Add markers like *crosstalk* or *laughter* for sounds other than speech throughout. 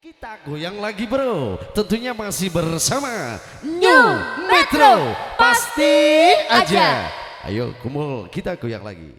Kita goyang lagi bro, tentunya masih bersama New, Metro. Pasti aja. Ayo kumul, kita goyang lagi.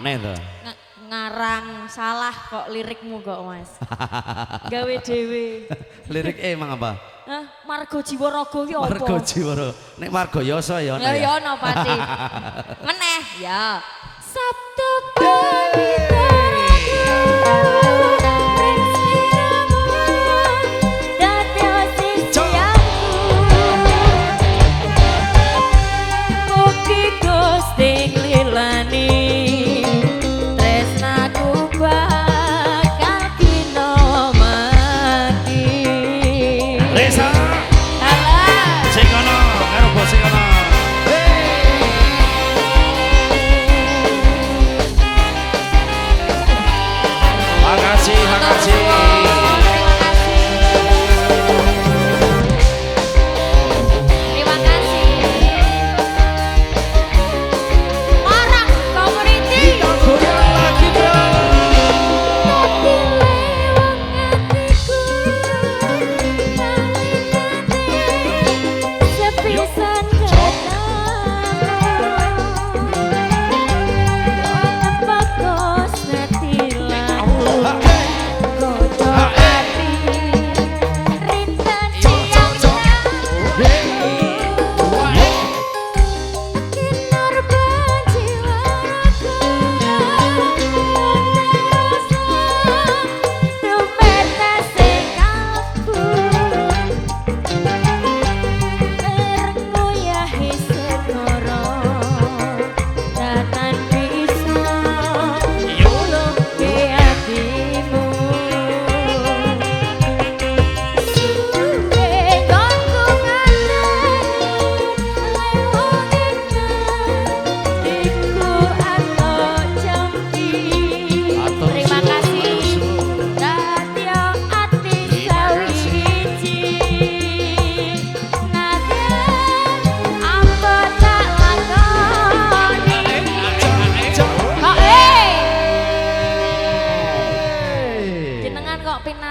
maneh to. ngarang salah kok lirikmu kok Mas. Gawe dhewe. *laughs* Lirik e emang apa? Hah, Margo Jiworogo ki ya apa? Margo Jiworo. Nek Margo ya, Yoso ya ono. Ya, ya? pati. *laughs* Meneh ya. Sabtu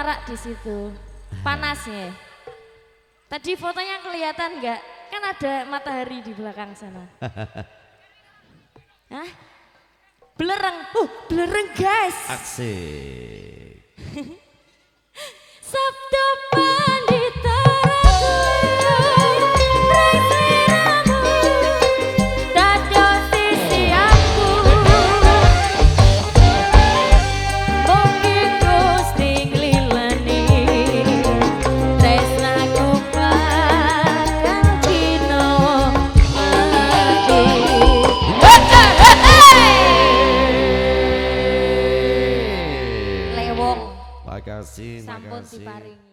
pinarak di situ. Panas ya. Tadi fotonya kelihatan nggak? Kan ada matahari di belakang sana. *laughs* Hah? Belereng. Uh, belereng guys. Asik. *laughs* Makasih, sampun diparingi.